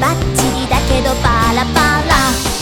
バッチリだけどパラパラ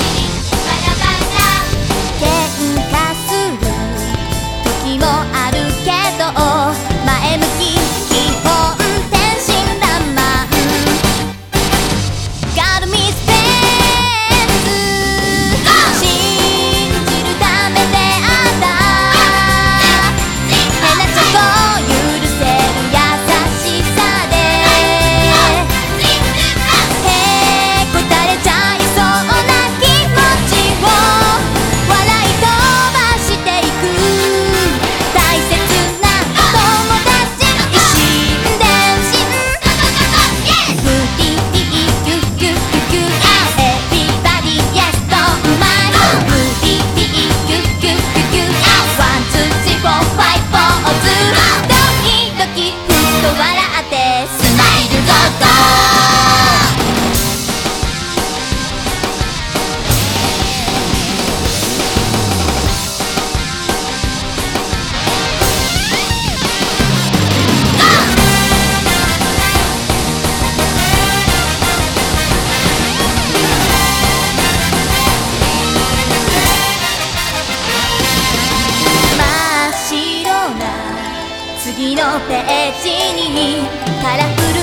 ページにカラフル